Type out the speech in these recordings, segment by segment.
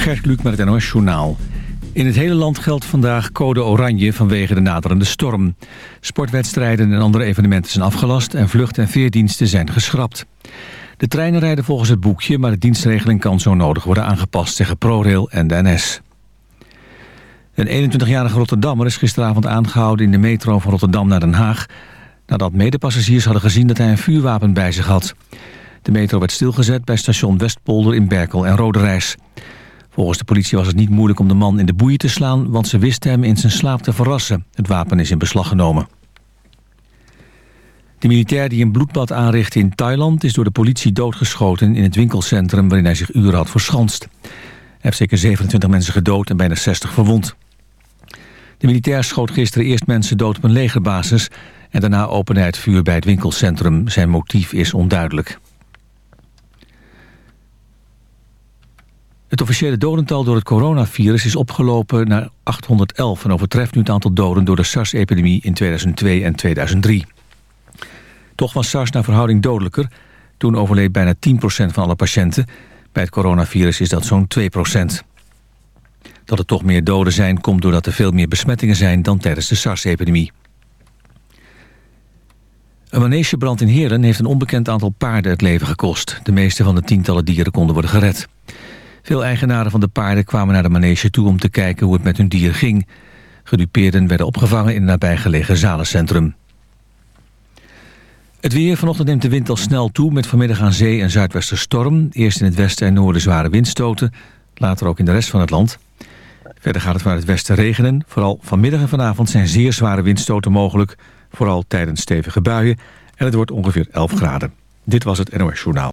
Gert Kluk met het NOS Journaal. In het hele land geldt vandaag code oranje vanwege de naderende storm. Sportwedstrijden en andere evenementen zijn afgelast... en vlucht- en veerdiensten zijn geschrapt. De treinen rijden volgens het boekje... maar de dienstregeling kan zo nodig worden aangepast... zeggen ProRail en de NS. Een 21-jarige Rotterdammer is gisteravond aangehouden... in de metro van Rotterdam naar Den Haag... nadat medepassagiers hadden gezien dat hij een vuurwapen bij zich had... De metro werd stilgezet bij station Westpolder in Berkel en Roderijs. Volgens de politie was het niet moeilijk om de man in de boeien te slaan... want ze wisten hem in zijn slaap te verrassen. Het wapen is in beslag genomen. De militair die een bloedbad aanrichtte in Thailand... is door de politie doodgeschoten in het winkelcentrum... waarin hij zich uren had verschanst. Hij heeft zeker 27 mensen gedood en bijna 60 verwond. De militair schoot gisteren eerst mensen dood op een legerbasis... en daarna opende hij het vuur bij het winkelcentrum. Zijn motief is onduidelijk. Het officiële dodental door het coronavirus is opgelopen naar 811... en overtreft nu het aantal doden door de SARS-epidemie in 2002 en 2003. Toch was SARS naar verhouding dodelijker. Toen overleed bijna 10% van alle patiënten. Bij het coronavirus is dat zo'n 2%. Dat er toch meer doden zijn komt doordat er veel meer besmettingen zijn... dan tijdens de SARS-epidemie. Een manegebrand in Heren heeft een onbekend aantal paarden het leven gekost. De meeste van de tientallen dieren konden worden gered. Veel eigenaren van de paarden kwamen naar de manege toe om te kijken hoe het met hun dier ging. Gedupeerden werden opgevangen in een nabijgelegen zalencentrum. Het weer. Vanochtend neemt de wind al snel toe met vanmiddag aan zee en zuidwesterstorm. Eerst in het westen en noorden zware windstoten. Later ook in de rest van het land. Verder gaat het vanuit het westen regenen. Vooral vanmiddag en vanavond zijn zeer zware windstoten mogelijk. Vooral tijdens stevige buien. En het wordt ongeveer 11 graden. Dit was het NOS Journaal.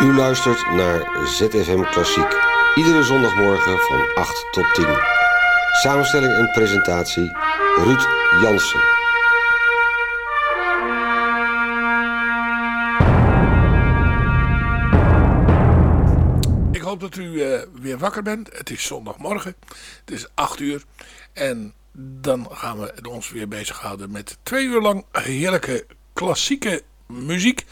U luistert naar ZFM Klassiek. Iedere zondagmorgen van 8 tot 10. Samenstelling en presentatie Ruud Jansen. Ik hoop dat u uh, weer wakker bent. Het is zondagmorgen. Het is 8 uur. En dan gaan we ons weer bezighouden met twee uur lang heerlijke klassieke muziek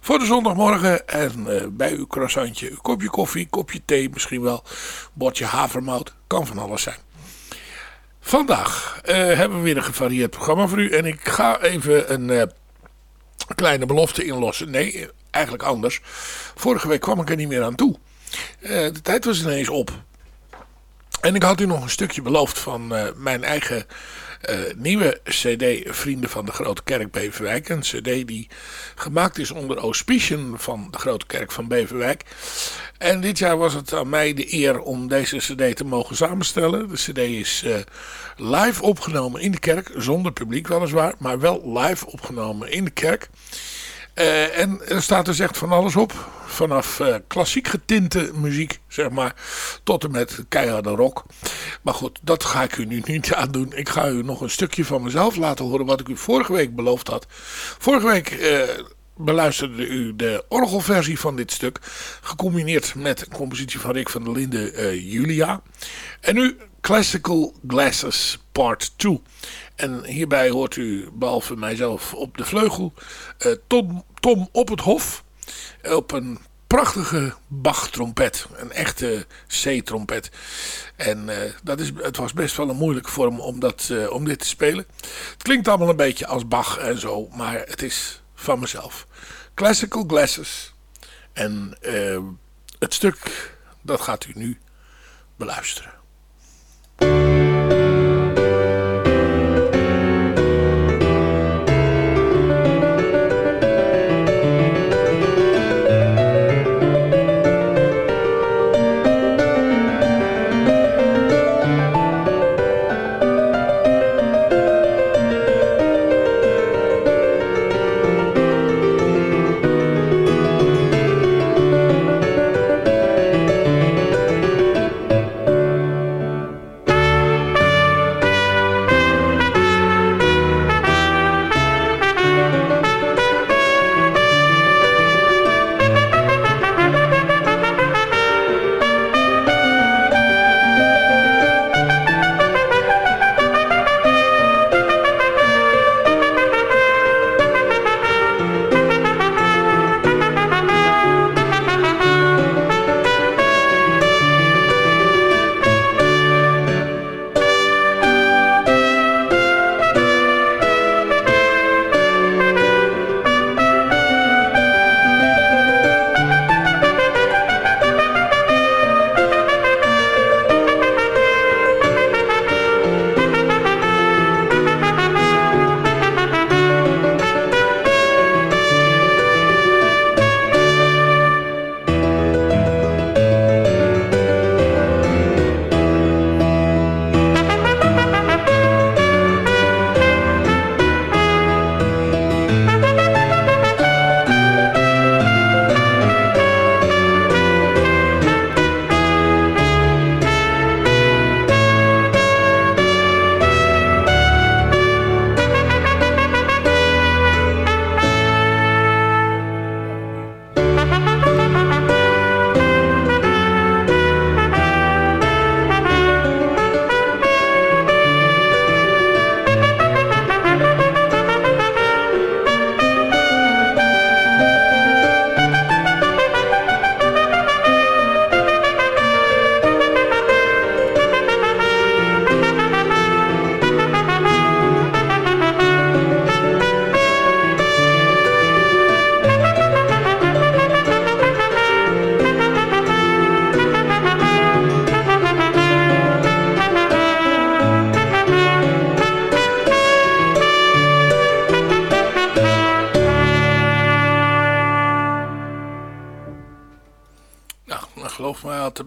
voor de zondagmorgen. En uh, bij uw croissantje, een kopje koffie, kopje thee, misschien wel bordje havermout. Kan van alles zijn. Vandaag uh, hebben we weer een gevarieerd programma voor u. En ik ga even een uh, kleine belofte inlossen. Nee, eigenlijk anders. Vorige week kwam ik er niet meer aan toe. de tijd was ineens op. En ik had u nog een stukje beloofd van mijn eigen nieuwe cd Vrienden van de Grote Kerk Beverwijk. Een cd die gemaakt is onder auspiciën van de Grote Kerk van Beverwijk. En dit jaar was het aan mij de eer om deze cd te mogen samenstellen. De cd is uh, live opgenomen in de kerk, zonder publiek weliswaar, maar wel live opgenomen in de kerk. Uh, en er staat dus echt van alles op. Vanaf uh, klassiek getinte muziek, zeg maar, tot en met keiharde rock. Maar goed, dat ga ik u nu niet aan doen. Ik ga u nog een stukje van mezelf laten horen wat ik u vorige week beloofd had. Vorige week uh, beluisterde u de orgelversie van dit stuk. Gecombineerd met een compositie van Rick van der Linden, Julia. En nu Classical Glasses Part 2. En hierbij hoort u, behalve mijzelf op de vleugel, uh, Tom, Tom op het Hof. Op een prachtige Bach-trompet. Een echte C-trompet. En uh, dat is, het was best wel een moeilijke vorm om, dat, uh, om dit te spelen. Het klinkt allemaal een beetje als Bach en zo, maar het is van mezelf. Classical Glasses. En uh, het stuk, dat gaat u nu beluisteren.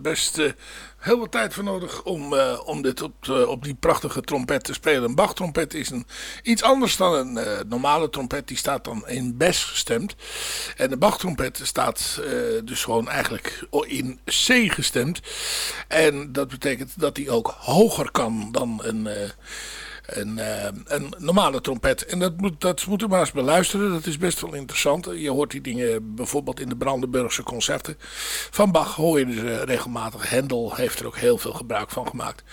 Best uh, heel wat tijd voor nodig om, uh, om dit op, uh, op die prachtige trompet te spelen. Een Bach-trompet is een, iets anders dan een normale trompet. Die staat dan in Bes gestemd. En de Bach-trompet staat dus gewoon eigenlijk in C gestemd. En dat betekent dat hij ook hoger kan dan een een, uh, een normale trompet. En dat moet, dat moet u maar eens beluisteren. Dat is best wel interessant. Je hoort die dingen bijvoorbeeld in de Brandenburgse concerten. Van Bach hoor je ze regelmatig. Hendel heeft er ook heel veel gebruik van gemaakt.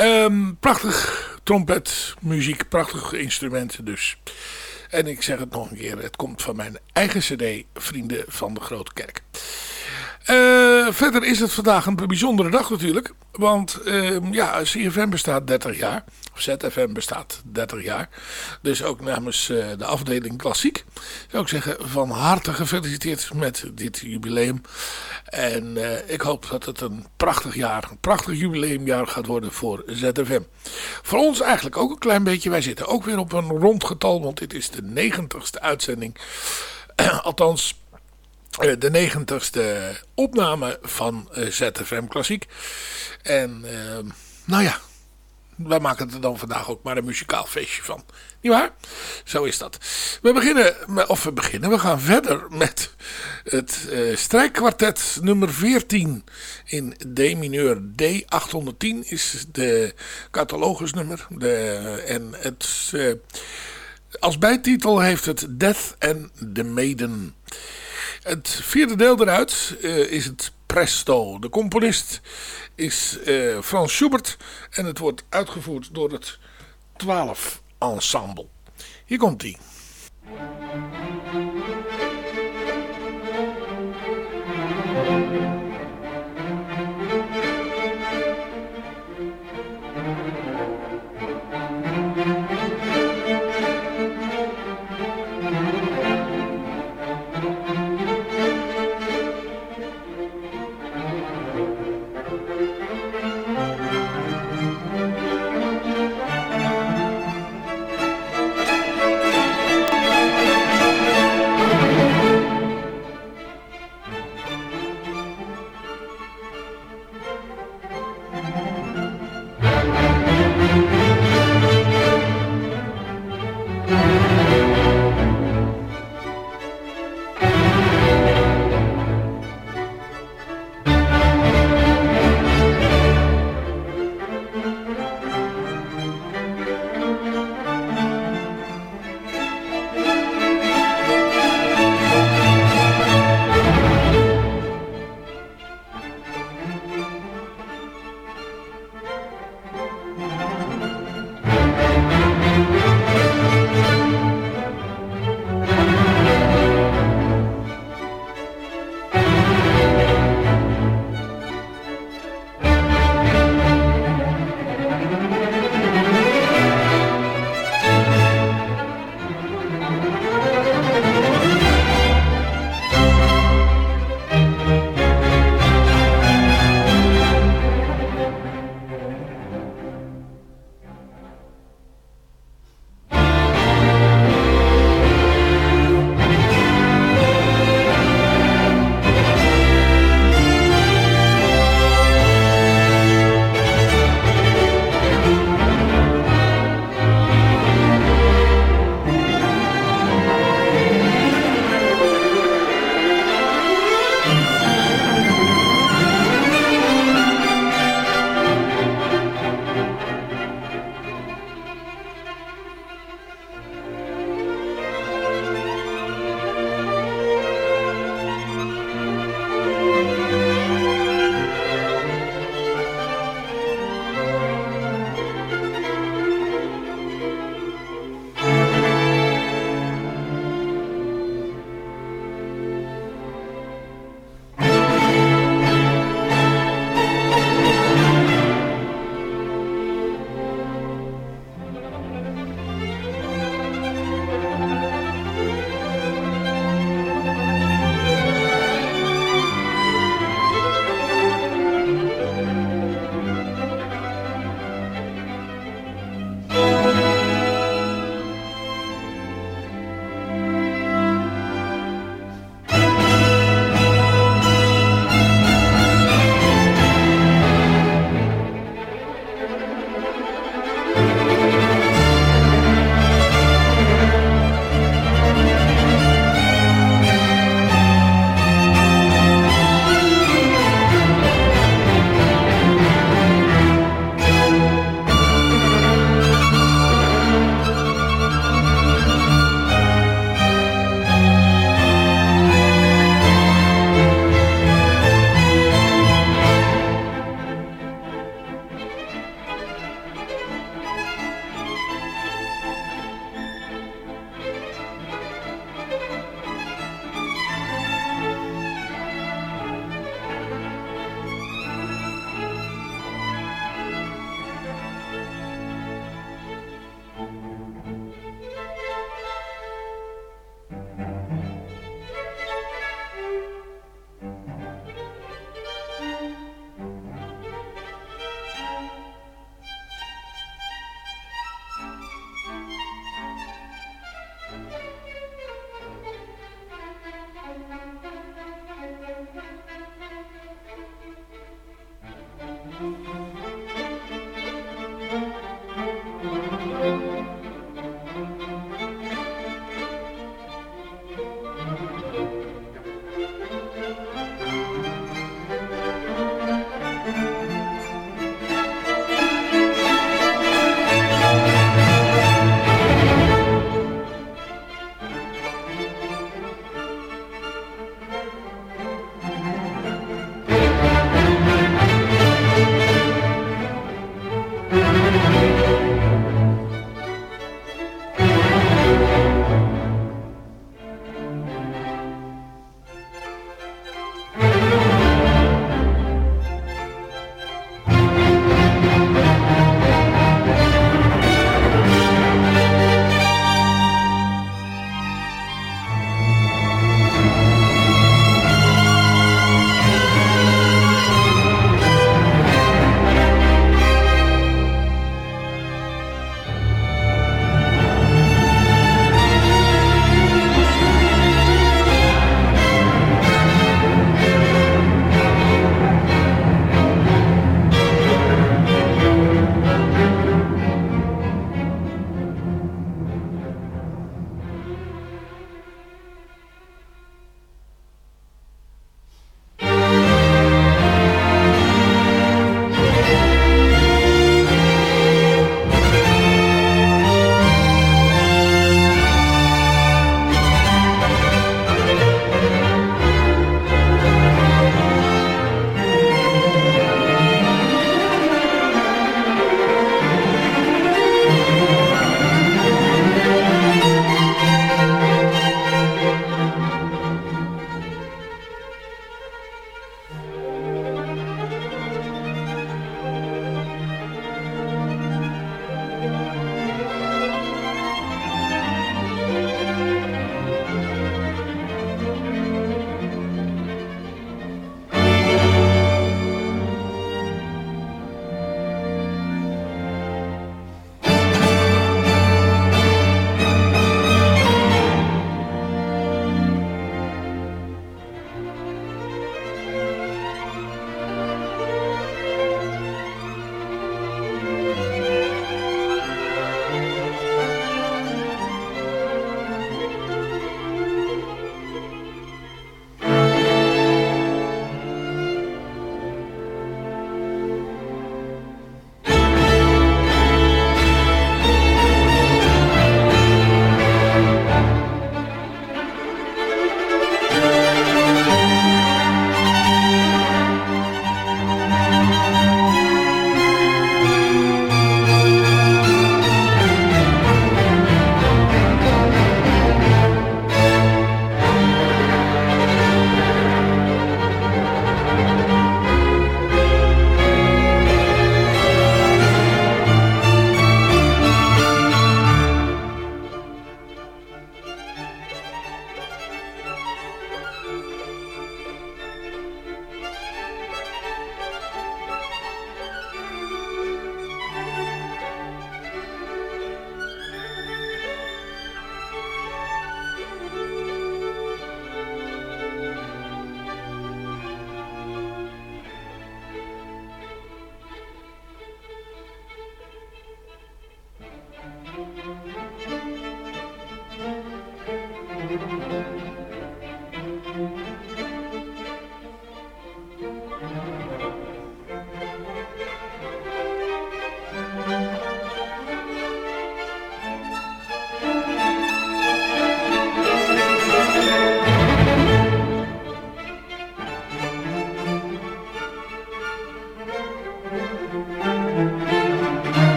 Um, prachtig trompetmuziek, prachtige instrumenten dus. En ik zeg het nog een keer, het komt van mijn eigen cd, Vrienden van de Grote Kerk. Uh, verder is het vandaag een bijzondere dag natuurlijk. Want uh, ja, CFM bestaat 30 jaar. ZFM bestaat 30 jaar. Dus ook namens uh, de afdeling Klassiek zou ik zeggen van harte gefeliciteerd met dit jubileum. En uh, ik hoop dat het een prachtig jaar, een prachtig jubileumjaar gaat worden voor ZFM. Voor ons eigenlijk ook een klein beetje. Wij zitten ook weer op een rond getal, want dit is de 90ste uitzending. Althans, de negentigste opname van uh, ZFM Klassiek. En uh, nou ja, wij maken er dan vandaag ook maar een muzikaal feestje van. Niet waar? Zo is dat. We beginnen, of we beginnen, we gaan verder met het uh, strijkkwartet nummer 14 in D mineur. D810 is de catalogusnummer. De, en het, als bijtitel heeft het Death and the Maiden. Het vierde deel eruit uh, is het Presto. De componist is uh, Frans Schubert en het wordt uitgevoerd door het 12 Ensemble. Hier komt hij.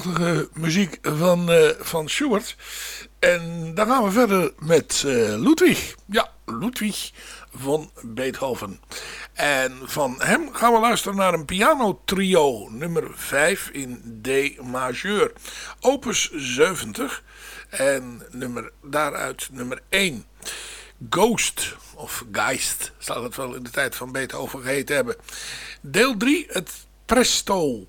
Prachtige muziek van, uh, van Schubert. En dan gaan we verder met uh, Ludwig. Ja, Ludwig van Beethoven. En van hem gaan we luisteren naar een piano trio nummer 5 in D majeur. Opus 70 en nummer, daaruit nummer 1. Ghost of Geist zal het wel in de tijd van Beethoven geheten hebben. Deel 3, het Presto.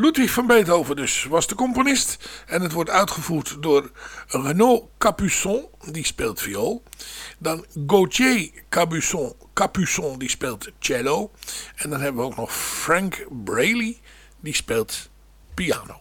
Ludwig van Beethoven dus was de componist. En het wordt uitgevoerd door Renaud Capuçon, die speelt viool. Dan Gauthier Capuçon, Capuçon, die speelt cello. En dan hebben we ook nog Frank Braley, die speelt piano.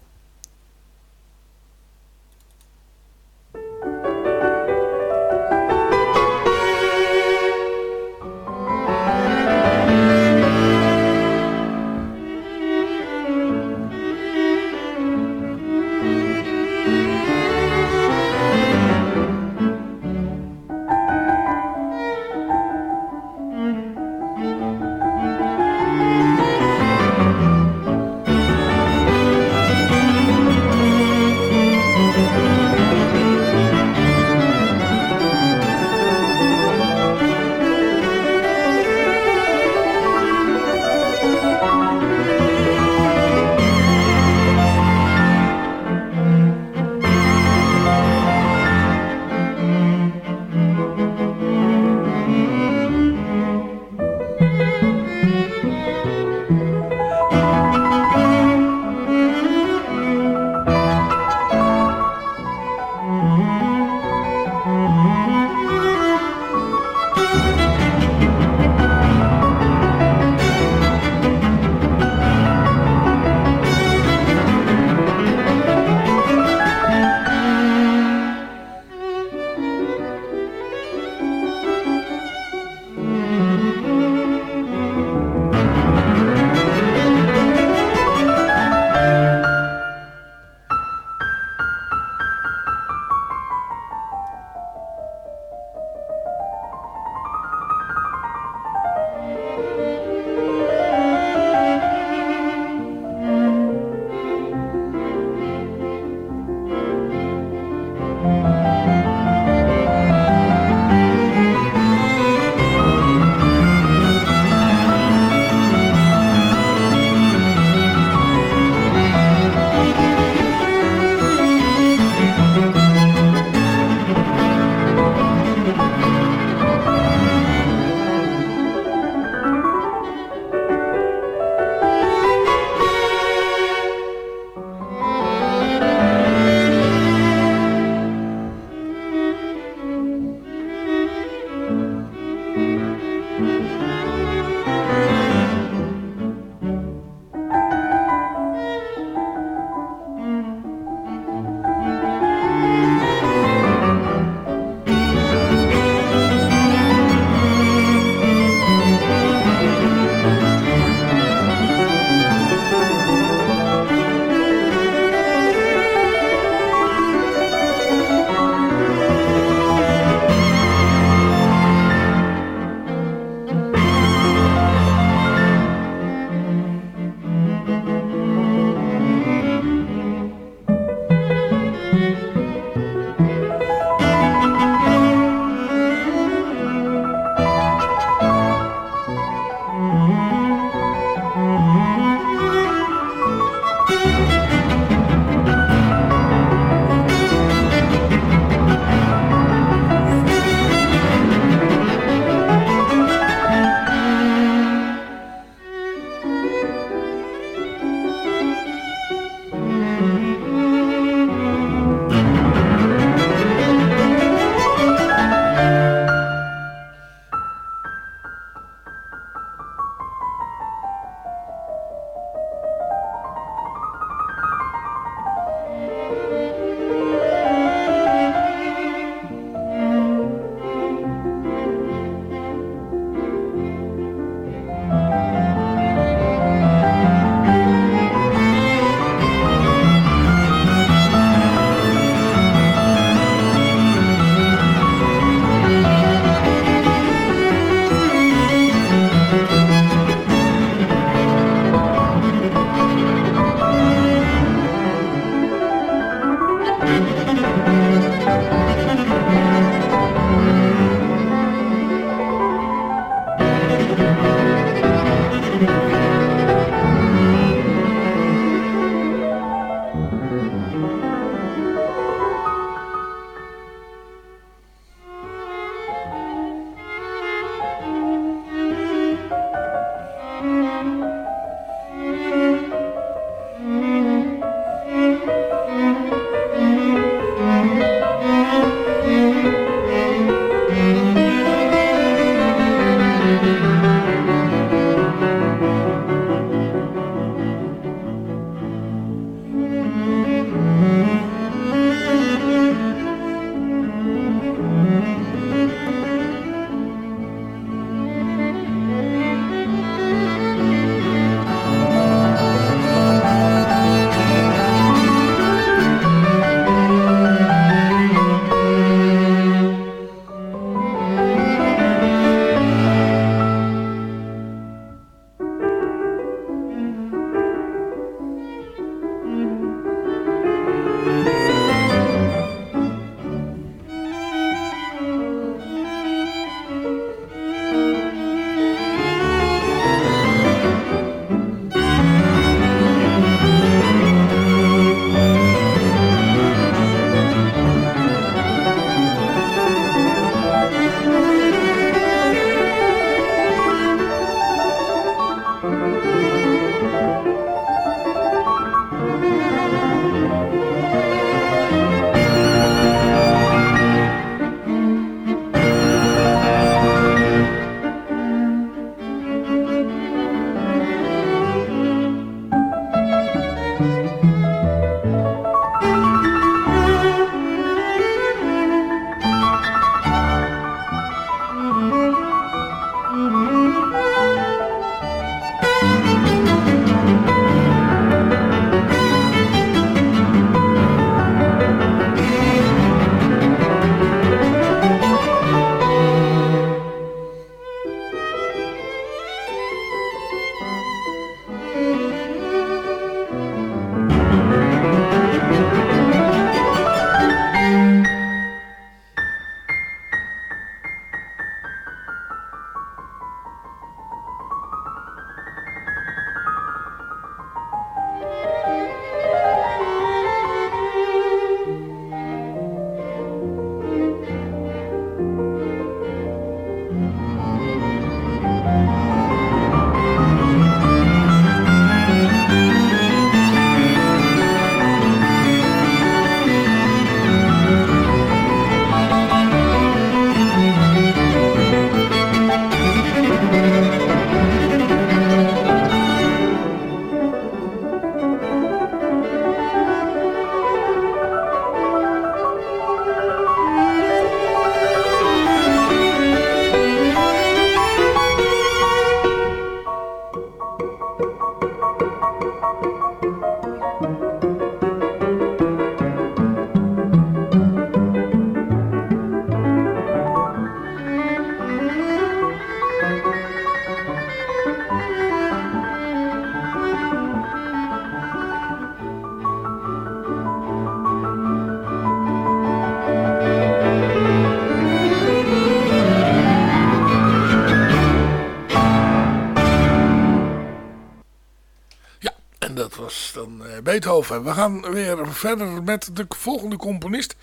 We gaan weer verder met de volgende componist.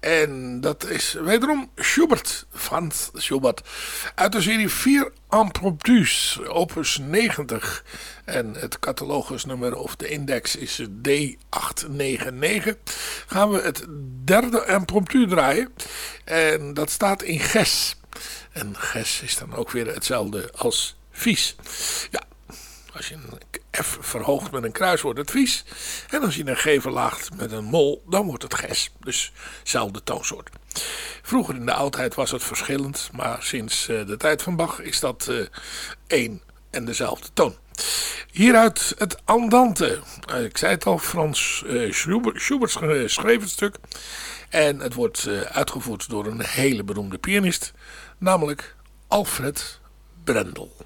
En dat is wederom Schubert, Frans Schubert. Uit de serie 4 Impromptus, opus 90. En het catalogusnummer of de index is D899. Gaan we het derde impromptu draaien. En dat staat in Ges. En Ges is dan ook weer hetzelfde als vies. Ja, als je een F verhoogt met een kruis wordt het vies. En als je een G verlaagt met een mol, dan wordt het ges. Dus zelfde toonsoort. Vroeger in de oudheid was het verschillend. Maar sinds eh, de tijd van Bach is dat uh, één en dezelfde toon. Hieruit het Andante. Uh, ik zei het al, Frans Schubert, Schubert schreef het stuk. En het wordt uitgevoerd door een hele beroemde pianist. Namelijk Alfred Brendel.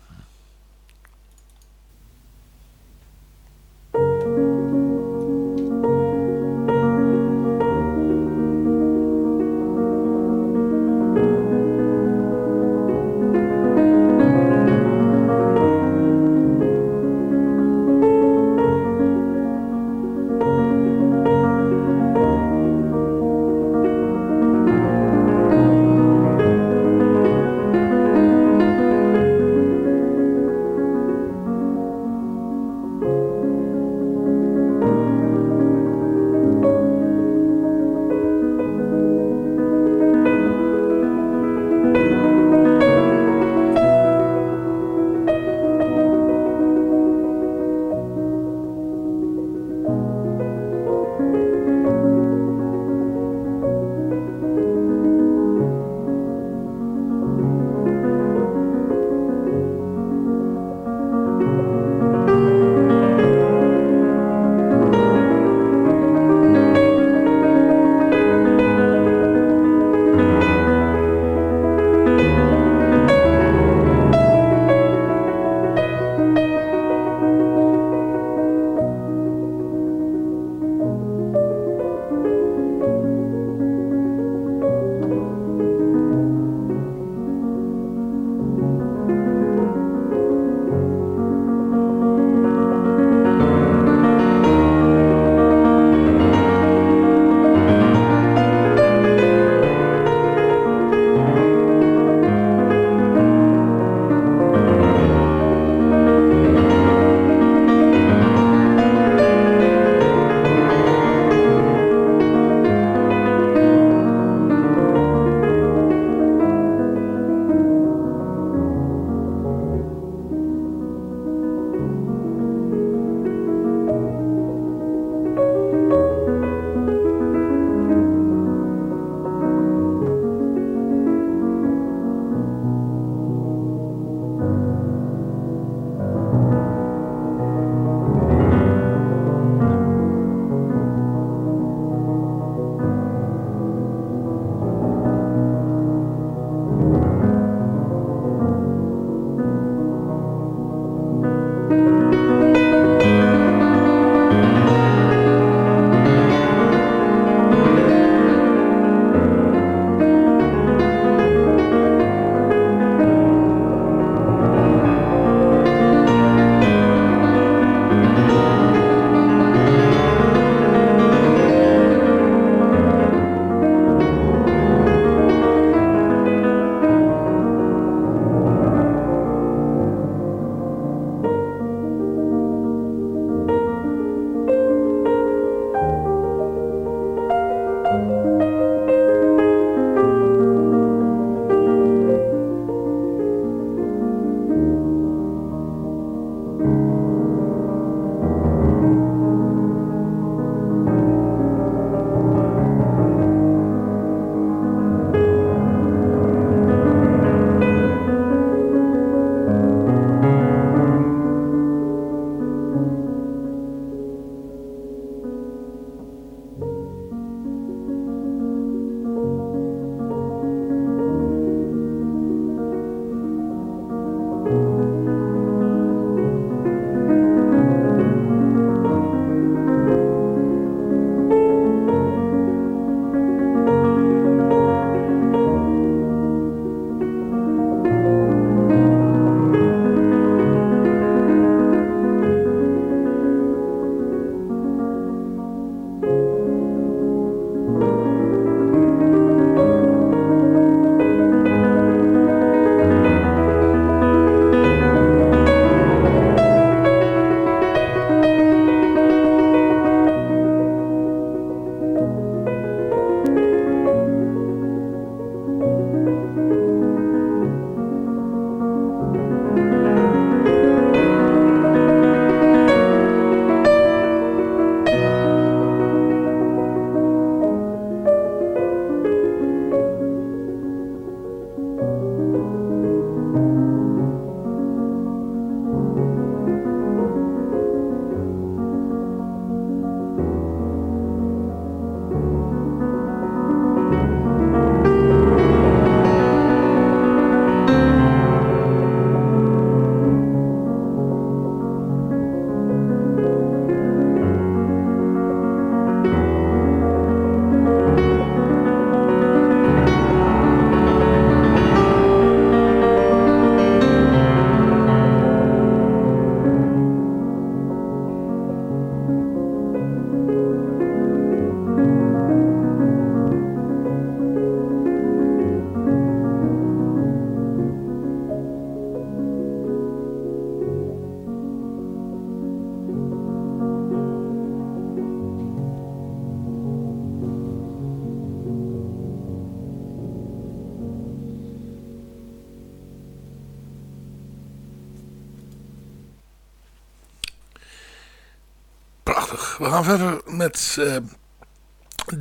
Gaan verder met uh,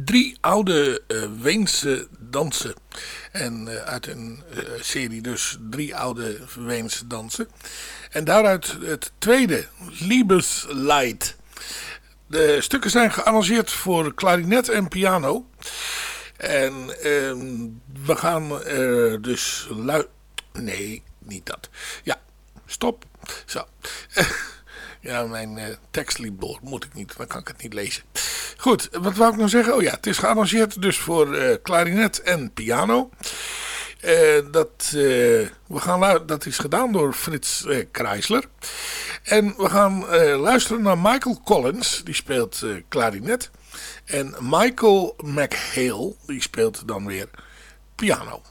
drie oude uh, Weense dansen. En uh, uit een serie dus drie oude Weense dansen. En daaruit het tweede, Liebesleid. De stukken zijn gearrangeerd voor klarinet en piano. En ehm, we gaan dus luid... Nee, niet dat. Ja, stop. Zo. Ja, mijn uh. Moet ik niet, dan kan ik het niet lezen. Goed, wat wou ik nou zeggen? Oh ja, het is gearrangeerd dus voor uh, klarinet en piano. Uh, dat, we gaan dat is gedaan door Frits Kreisler. En we gaan luisteren naar Michael Collins, die speelt klarinet. En Michael McHale, die speelt dan weer piano.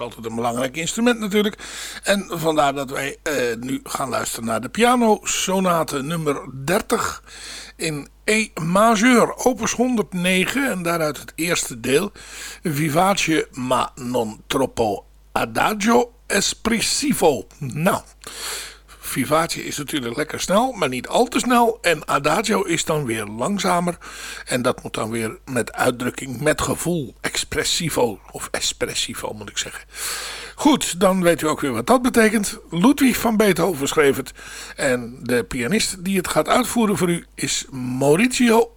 Altijd een belangrijk instrument natuurlijk. En vandaar dat wij eh, nu gaan luisteren naar de piano sonate nummer 30 in E majeur, opus 109 en daaruit het eerste deel. Vivace ma non troppo adagio espressivo. Nou, Vivace is natuurlijk lekker snel, maar niet al te snel. En Adagio is dan weer langzamer. En dat moet dan weer met uitdrukking, met gevoel. Expressivo, of espressivo moet ik zeggen. Goed, dan weet u ook weer wat dat betekent. Ludwig van Beethoven schreef het. En de pianist die het gaat uitvoeren voor u is Maurizio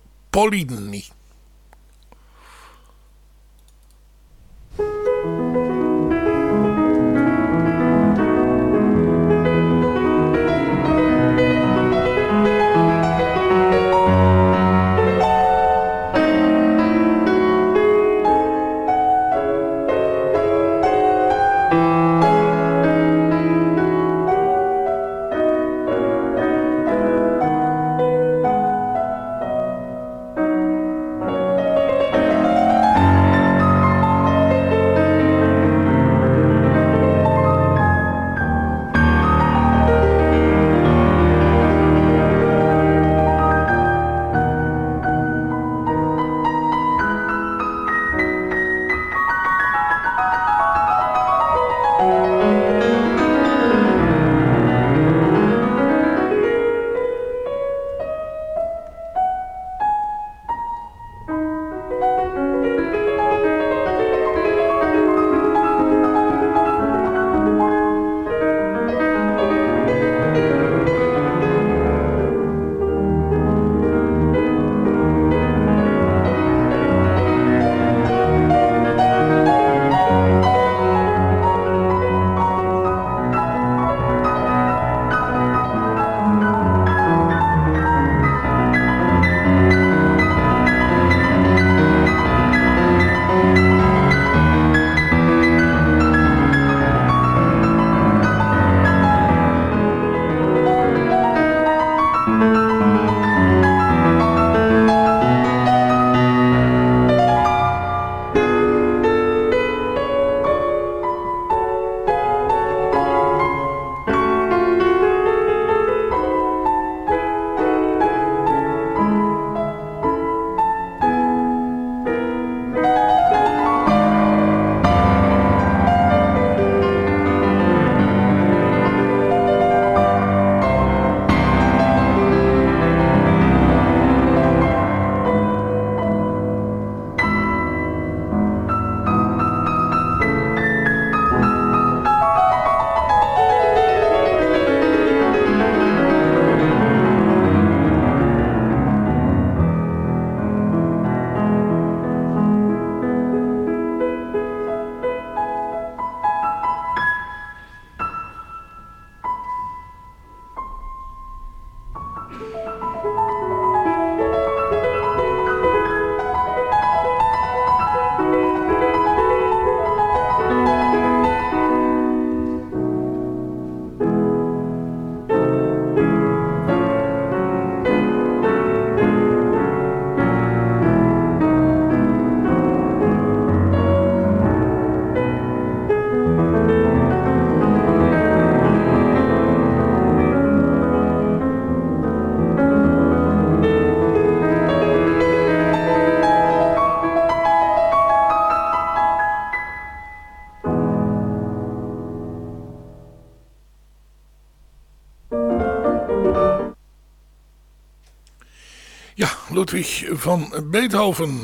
Polini. Ludwig van Beethoven.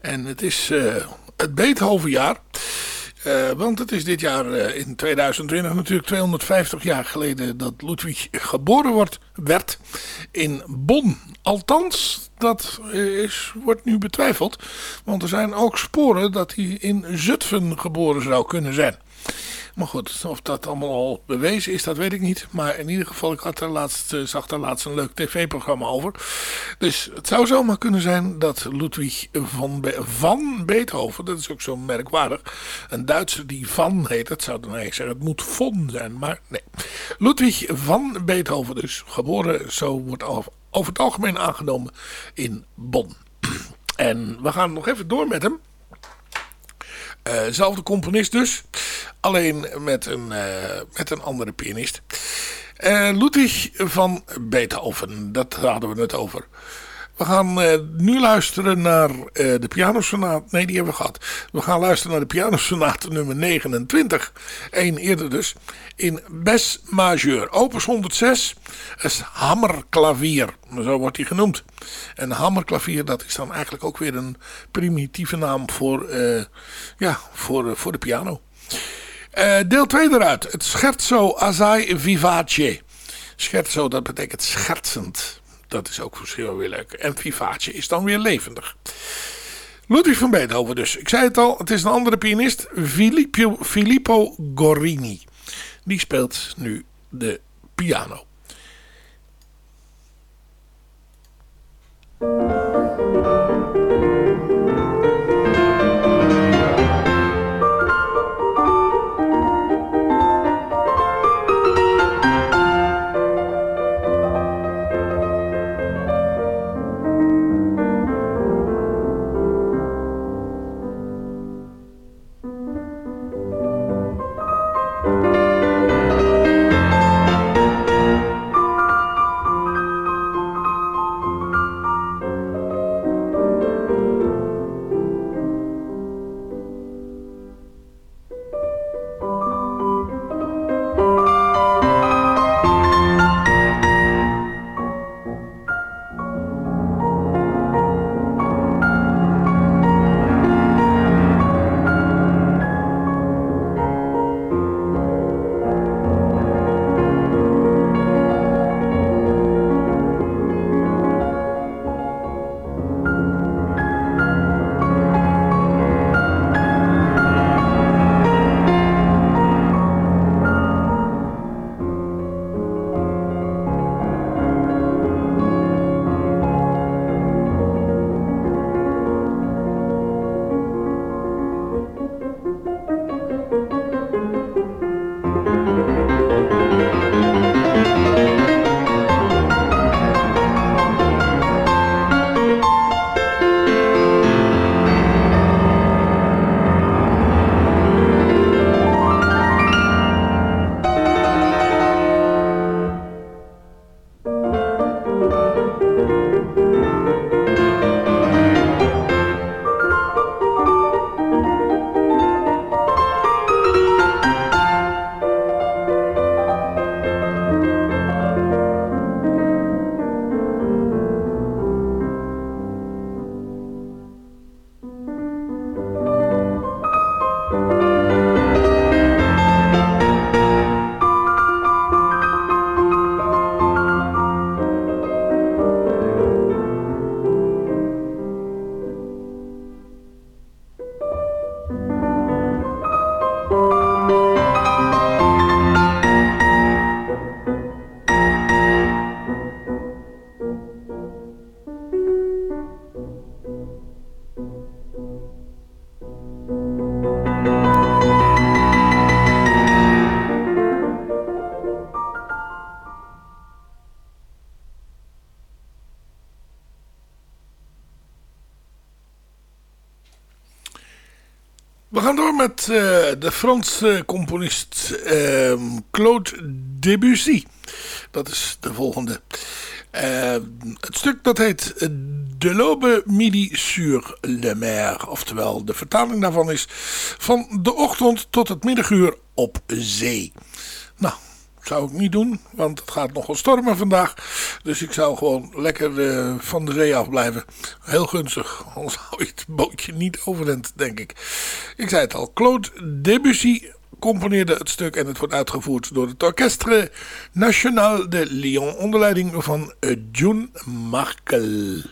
En het is uh, het Beethovenjaar. Uh, want het is dit jaar uh, in 2020 natuurlijk 250 jaar geleden dat Ludwig geboren wordt, werd in Bonn. Althans, dat is, wordt nu betwijfeld. Want er zijn ook sporen dat hij in Zutphen geboren zou kunnen zijn. Maar goed, of dat allemaal al bewezen is, dat weet ik niet. Maar in ieder geval, ik had er laatst, uh, zag daar laatst een leuk tv-programma over. Dus het zou zomaar kunnen zijn dat Ludwig van, van Beethoven, dat is ook zo merkwaardig, een Duitser die van heet, dat zou dan eigenlijk zeggen, het moet von zijn, maar nee. Ludwig van Beethoven dus, geboren, zo wordt over het algemeen aangenomen in Bonn. En we gaan nog even door met hem. Uh, zelfde componist dus. Alleen met een, uh, met een andere pianist. Uh, Ludwig van Beethoven. Dat hadden we het over. We gaan uh, nu luisteren naar de pianosonate. Nee, die hebben we gehad. We gaan luisteren naar de pianosonate nummer 29. Eén eerder dus. In Bes majeur. Opus 106. Het hammerklavier. Zo wordt die genoemd. En hammerklavier dat is dan eigenlijk ook weer een primitieve naam voor, ja, voor, voor de piano. Deel 2 eruit. Het scherzo assai vivace. Scherzo dat betekent schertsend. Dat is ook verschil weer leuk. En vivace is dan weer levendig. Ludwig van Beethoven dus. Ik zei het al, het is een andere pianist. Filippo, Filippo Gorini. Die speelt nu de piano. Franse componist uh, Claude Debussy. Dat is de volgende. Uh, het stuk dat heet De l'aube midi sur le mer. Oftewel, de vertaling daarvan is van de ochtend tot het middaguur op zee. Nou, zou ik niet doen, want het gaat nogal stormen vandaag. Dus ik zou gewoon lekker eh, van de zee af blijven. Heel gunstig, anders hou je het bootje niet overend, denk ik. Ik zei het al, Claude Debussy componeerde het stuk en het wordt uitgevoerd door het Orchestre National de Lyon onder leiding van June Markel.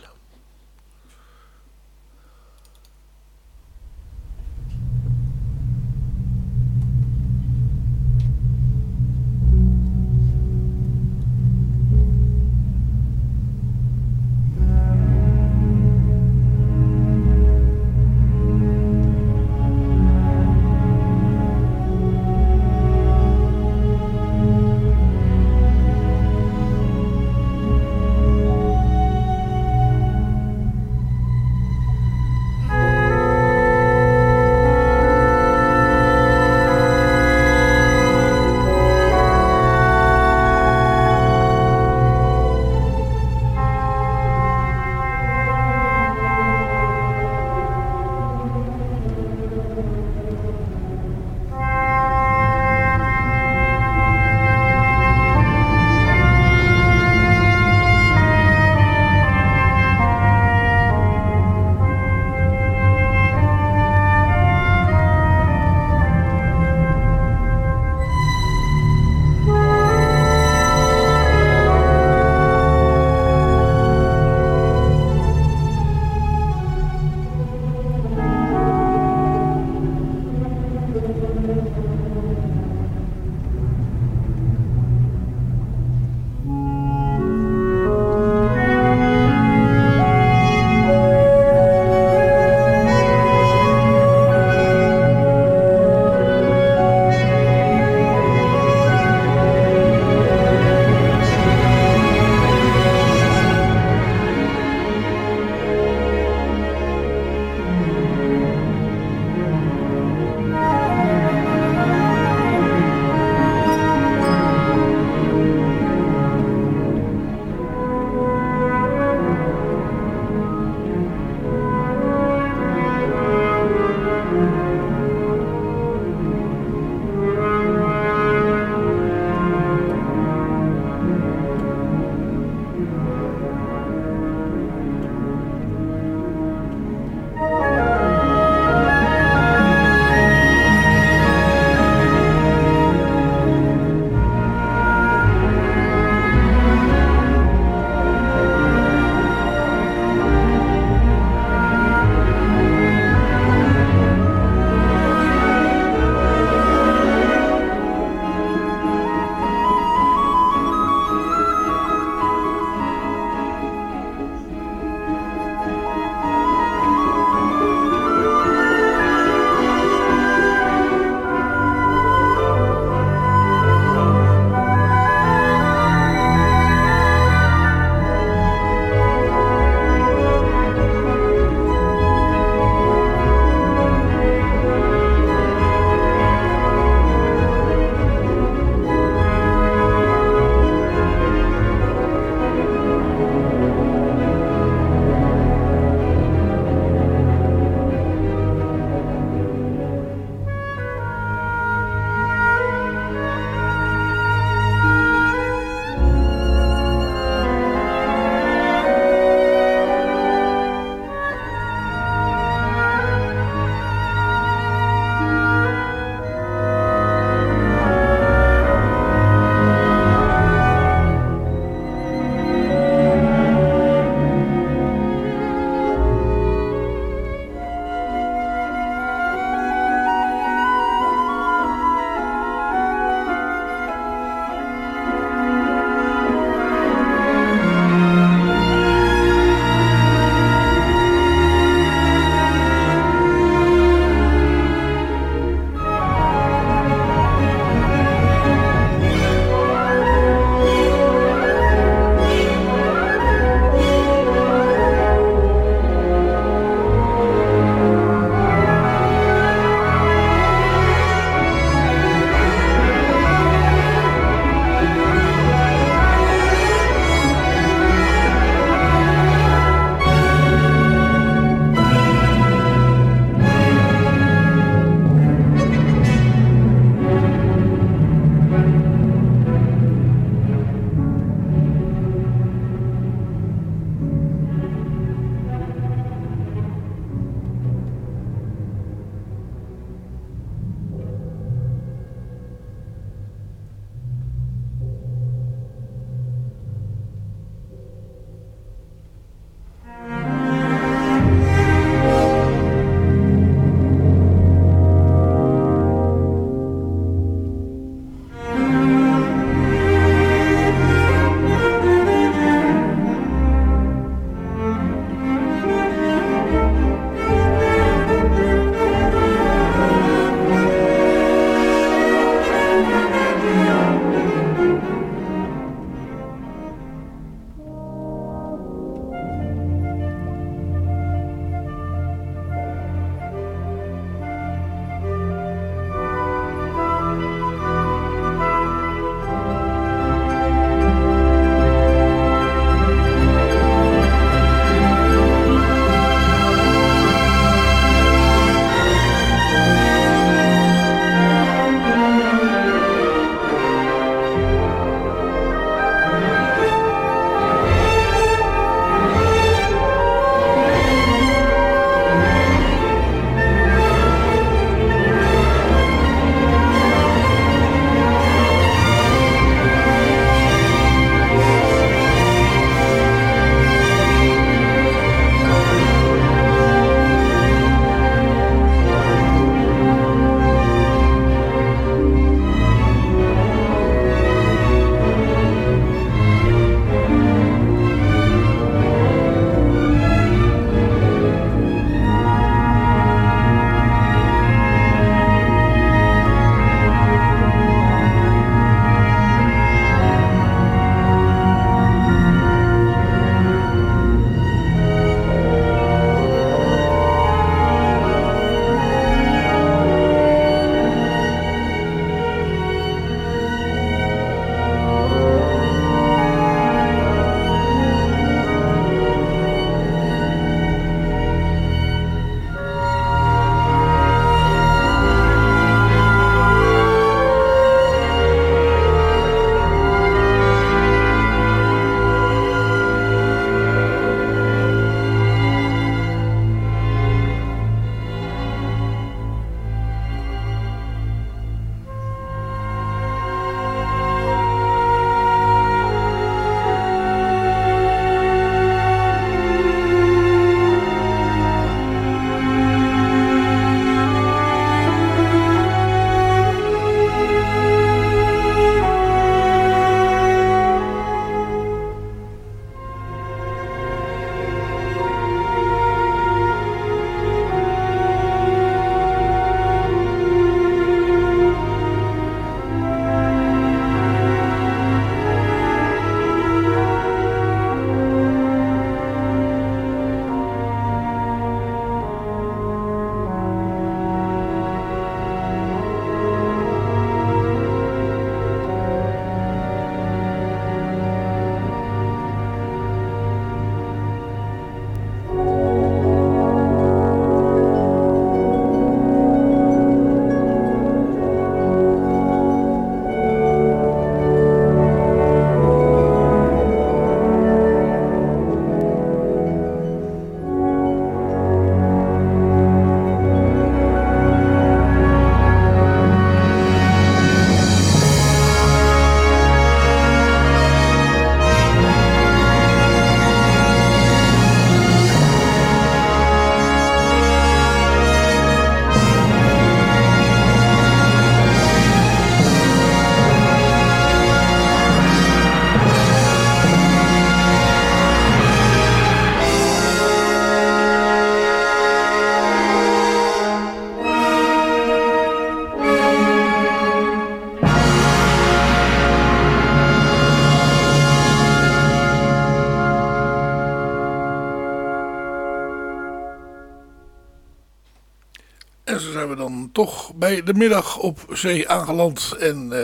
Toch bij de middag op zee aangeland. En uh,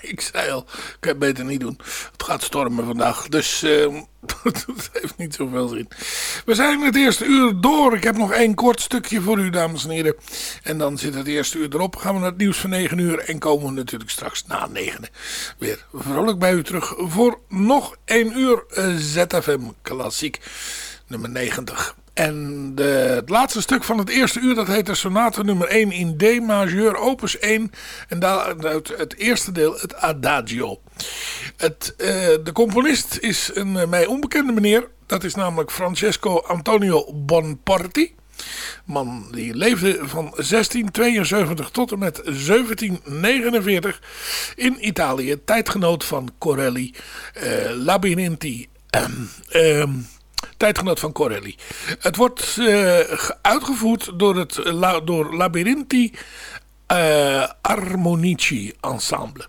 ik zei al, ik kan het beter niet doen. Het gaat stormen vandaag, dus uh, het heeft niet zoveel zin. We zijn het eerste uur door. Ik heb nog één kort stukje voor u, dames en heren. En dan zit het eerste uur erop. Gaan we naar het nieuws van 9 uur. En komen we natuurlijk straks na 9 weer vrolijk bij u terug voor nog één uur uh, ZFM Klassiek nummer 90. En het laatste stuk van het eerste uur, dat heet de sonate nummer 1 in D majeur, opus 1. En daaruit het eerste deel, het Adagio. Het, uh, de componist is een uh, mij onbekende meneer. Dat is namelijk Francesco Antonio Bonparti. Man die leefde van 1672 tot en met 1749 in Italië. Tijdgenoot van Corelli, uh, Labyrinthi... Um, tijdgenoot van Corelli. Het wordt uh, uitgevoerd door het door Labyrinthi uh, Armonici Ensemble.